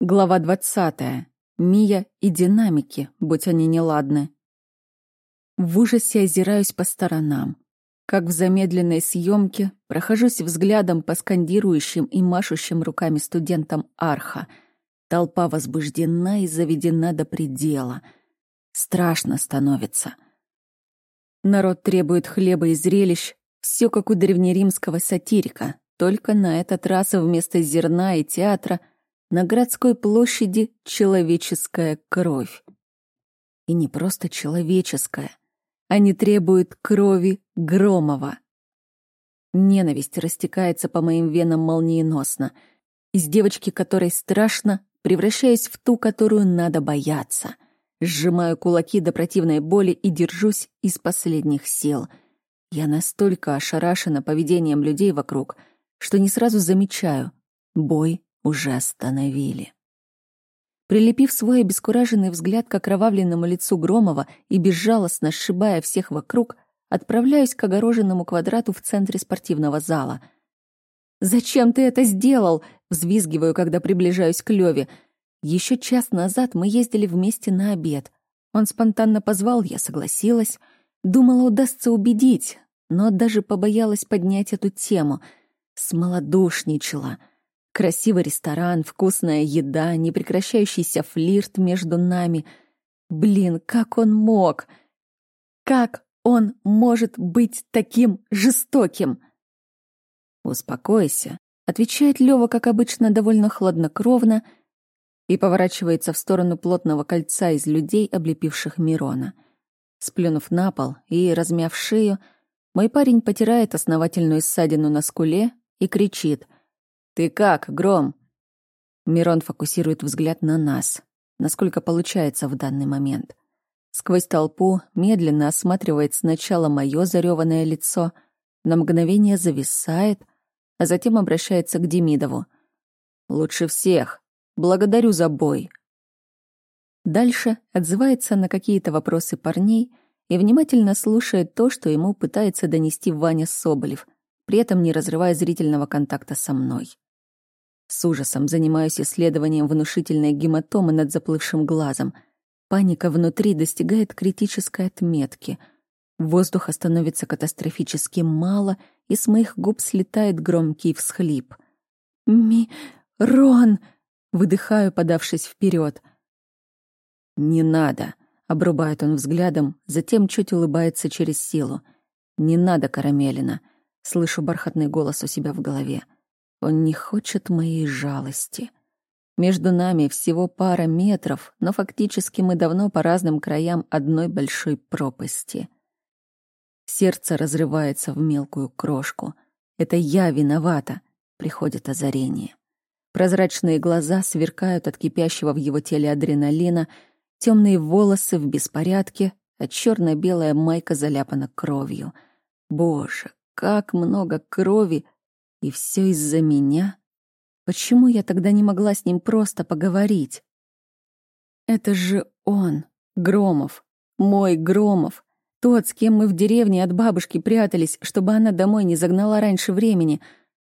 Глава двадцатая. Мия и динамики, будь они неладны. В ужасе озираюсь по сторонам. Как в замедленной съемке, прохожусь взглядом по скандирующим и машущим руками студентам арха. Толпа возбуждена и заведена до предела. Страшно становится. Народ требует хлеба и зрелищ, все как у древнеримского сатирика, только на этот раз вместо зерна и театра — на городской площади человеческая кровь. И не просто человеческая. Они требуют крови Громова. Ненависть растекается по моим венам молниеносно. Из девочки, которой страшно, превращаясь в ту, которую надо бояться. Сжимаю кулаки до противной боли и держусь из последних сил. Я настолько ошарашена поведением людей вокруг, что не сразу замечаю. Бой уже остановили. Прилепив свой обескураженный взгляд к окровавленному лицу Громова и безжалостно сшибая всех вокруг, отправляюсь к огороженному квадрату в центре спортивного зала. «Зачем ты это сделал?» — взвизгиваю, когда приближаюсь к Леве. Еще час назад мы ездили вместе на обед. Он спонтанно позвал, я согласилась. Думала, удастся убедить, но даже побоялась поднять эту тему. Смолодушничала — Красивый ресторан, вкусная еда, непрекращающийся флирт между нами. Блин, как он мог? Как он может быть таким жестоким? Успокойся, отвечает Лёва, как обычно, довольно хладнокровно и поворачивается в сторону плотного кольца из людей, облепивших Мирона. Сплюнув на пол и размяв шею, мой парень потирает основательную ссадину на скуле и кричит — «Ты как, Гром?» Мирон фокусирует взгляд на нас, насколько получается в данный момент. Сквозь толпу медленно осматривает сначала мое зареванное лицо, на мгновение зависает, а затем обращается к Демидову. «Лучше всех. Благодарю за бой». Дальше отзывается на какие-то вопросы парней и внимательно слушает то, что ему пытается донести Ваня Соболев, при этом не разрывая зрительного контакта со мной. С ужасом занимаюсь исследованием внушительной гематомы над заплывшим глазом. Паника внутри достигает критической отметки. Воздуха становится катастрофически мало, и с моих губ слетает громкий всхлип. «Ми-рон!» — выдыхаю, подавшись вперед. «Не надо!» — обрубает он взглядом, затем чуть улыбается через силу. «Не надо, Карамелина!» — слышу бархатный голос у себя в голове. Он не хочет моей жалости. Между нами всего пара метров, но фактически мы давно по разным краям одной большой пропасти. Сердце разрывается в мелкую крошку. Это я виновата, приходит озарение. Прозрачные глаза сверкают от кипящего в его теле адреналина, темные волосы в беспорядке, а черно-белая майка заляпана кровью. Боже, как много крови и все из-за меня? Почему я тогда не могла с ним просто поговорить? Это же он, Громов, мой Громов, тот, с кем мы в деревне от бабушки прятались, чтобы она домой не загнала раньше времени,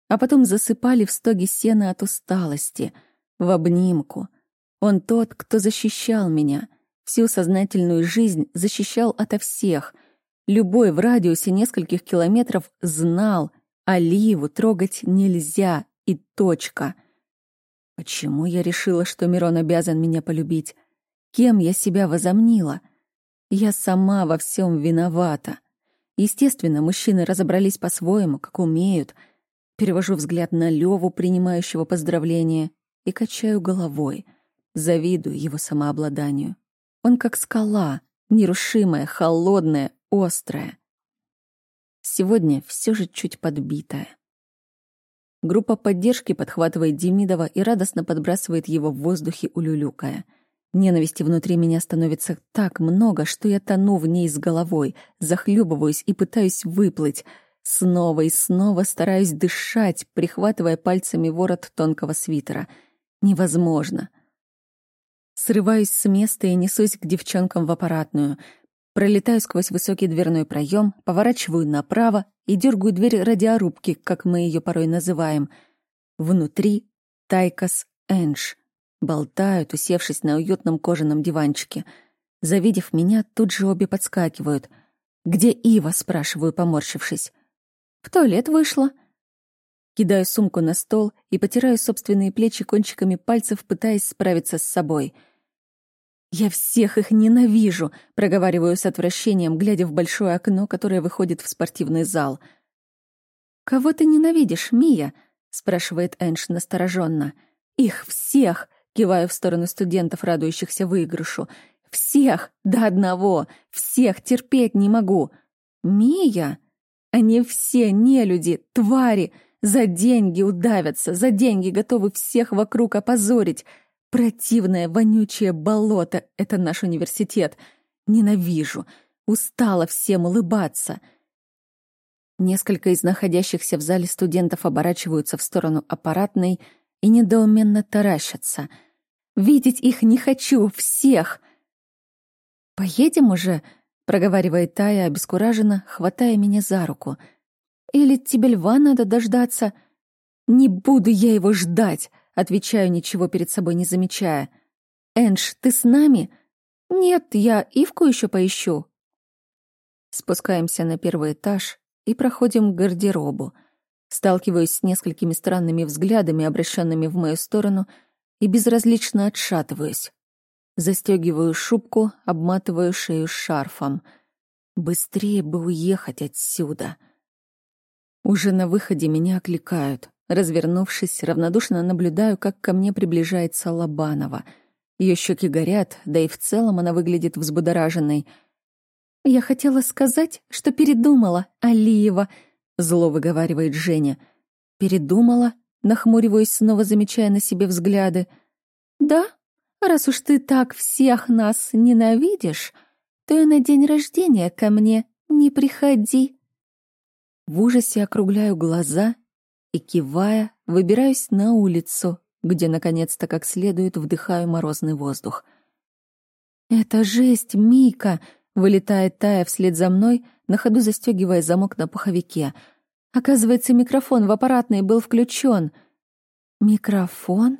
а потом засыпали в стоге сена от усталости, в обнимку. Он тот, кто защищал меня, всю сознательную жизнь защищал ото всех. Любой в радиусе нескольких километров знал, Оливу трогать нельзя, и точка. Почему я решила, что Мирон обязан меня полюбить? Кем я себя возомнила? Я сама во всем виновата. Естественно, мужчины разобрались по-своему, как умеют. Перевожу взгляд на Леву, принимающего поздравления, и качаю головой. Завидую его самообладанию. Он как скала, нерушимая, холодная, острая. Сегодня все же чуть подбитая. Группа поддержки подхватывает Демидова и радостно подбрасывает его в воздухе, улюлюкая. Ненависти внутри меня становится так много, что я тону в ней с головой, захлебываюсь и пытаюсь выплыть. Снова и снова стараюсь дышать, прихватывая пальцами ворот тонкого свитера. Невозможно. Срываюсь с места и несусь к девчонкам в аппаратную. Пролетаю сквозь высокий дверной проем, поворачиваю направо и дергаю дверь радиорубки, как мы ее порой называем. Внутри Тайкас Эндж. Болтают, усевшись на уютном кожаном диванчике. Завидев меня, тут же обе подскакивают. «Где Ива?» — спрашиваю, поморщившись. «В туалет вышла». Кидаю сумку на стол и потираю собственные плечи кончиками пальцев, пытаясь справиться с собой. «Я всех их ненавижу», — проговариваю с отвращением, глядя в большое окно, которое выходит в спортивный зал. «Кого ты ненавидишь, Мия?» — спрашивает Энш настороженно. «Их всех!» — киваю в сторону студентов, радующихся выигрышу. «Всех! До одного! Всех терпеть не могу!» «Мия?» «Они все не люди, твари!» За деньги удавятся, за деньги готовы всех вокруг опозорить. Противное вонючее болото — это наш университет. Ненавижу. Устала всем улыбаться. Несколько из находящихся в зале студентов оборачиваются в сторону аппаратной и недоуменно таращатся. Видеть их не хочу, всех. «Поедем уже?» — проговаривает Тая обескураженно, хватая меня за руку — или тебе льва надо дождаться?» «Не буду я его ждать!» — отвечаю, ничего перед собой не замечая. «Эндж, ты с нами?» «Нет, я Ивку еще поищу». Спускаемся на первый этаж и проходим к гардеробу. Сталкиваюсь с несколькими странными взглядами, обращенными в мою сторону, и безразлично отшатываюсь. Застегиваю шубку, обматываю шею шарфом. Быстрее бы уехать отсюда. Уже на выходе меня окликают. Развернувшись, равнодушно наблюдаю, как ко мне приближается Лобанова. Ее щеки горят, да и в целом она выглядит взбудораженной. «Я хотела сказать, что передумала, Алиева», — зло выговаривает Женя. «Передумала?» — нахмуриваюсь, снова замечая на себе взгляды. «Да, раз уж ты так всех нас ненавидишь, то и на день рождения ко мне не приходи». В ужасе округляю глаза и, кивая, выбираюсь на улицу, где, наконец-то, как следует, вдыхаю морозный воздух. «Это жесть, Мика!» — вылетает Тая вслед за мной, на ходу застегивая замок на пуховике. Оказывается, микрофон в аппаратной был включен. «Микрофон?»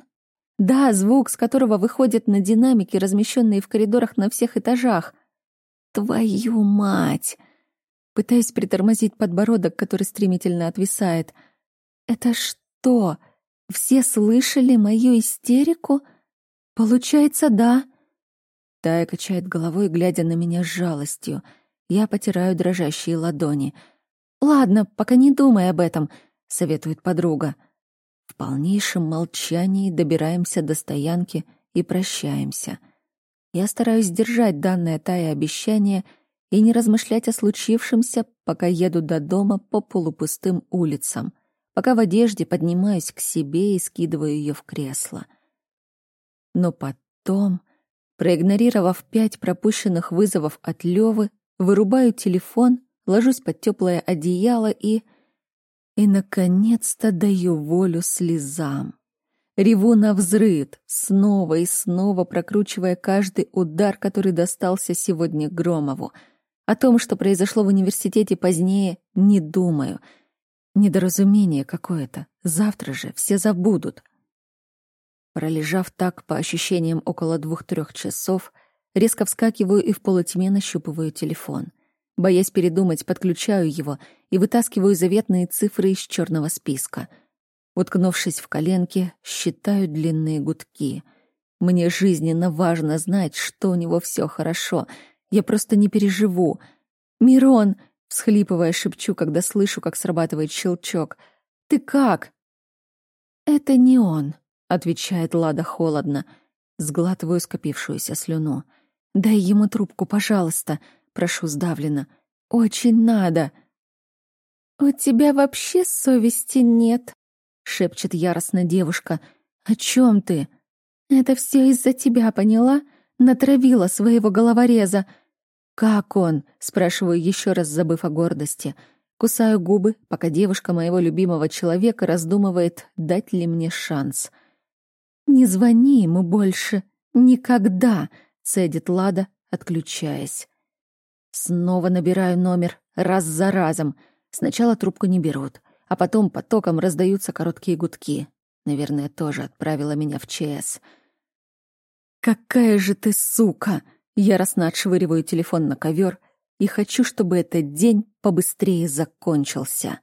Да, звук, с которого выходят на динамики, размещенные в коридорах на всех этажах. Твою мать! Пытаюсь притормозить подбородок, который стремительно отвисает. «Это что? Все слышали мою истерику? Получается, да?» Тая качает головой, глядя на меня с жалостью. Я потираю дрожащие ладони. «Ладно, пока не думай об этом», — советует подруга. В полнейшем молчании добираемся до стоянки и прощаемся. Я стараюсь держать данное Тае обещание — и не размышлять о случившемся, пока еду до дома по полупустым улицам, пока в одежде поднимаюсь к себе и скидываю ее в кресло. Но потом, проигнорировав пять пропущенных вызовов от Левы, вырубаю телефон, ложусь под теплое одеяло и... И, наконец-то, даю волю слезам. Реву на взрыд, снова и снова прокручивая каждый удар, который достался сегодня Громову — о том, что произошло в университете позднее, не думаю. Недоразумение какое-то. Завтра же все забудут. Пролежав так, по ощущениям, около двух-трех часов, резко вскакиваю и в полутьме нащупываю телефон. Боясь передумать, подключаю его и вытаскиваю заветные цифры из черного списка. Уткнувшись в коленки, считаю длинные гудки. Мне жизненно важно знать, что у него все хорошо — я просто не переживу. «Мирон!» — всхлипывая, шепчу, когда слышу, как срабатывает щелчок. «Ты как?» «Это не он», — отвечает Лада холодно. Сглатываю скопившуюся слюну. «Дай ему трубку, пожалуйста», — прошу сдавленно. «Очень надо». «У тебя вообще совести нет», — шепчет яростно девушка. «О чем ты?» «Это все из-за тебя, поняла? Натравила своего головореза. «Как он?» — спрашиваю еще раз, забыв о гордости. Кусаю губы, пока девушка моего любимого человека раздумывает, дать ли мне шанс. «Не звони ему больше. Никогда!» — цедит Лада, отключаясь. Снова набираю номер, раз за разом. Сначала трубку не берут, а потом потоком раздаются короткие гудки. Наверное, тоже отправила меня в ЧС. «Какая же ты сука!» Яростно отшвыриваю телефон на ковер и хочу, чтобы этот день побыстрее закончился.